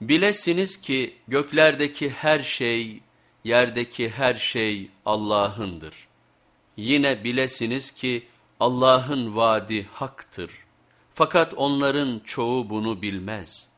Bilesiniz ki göklerdeki her şey, yerdeki her şey Allah'ındır. Yine bilesiniz ki Allah'ın vaadi haktır. Fakat onların çoğu bunu bilmez.''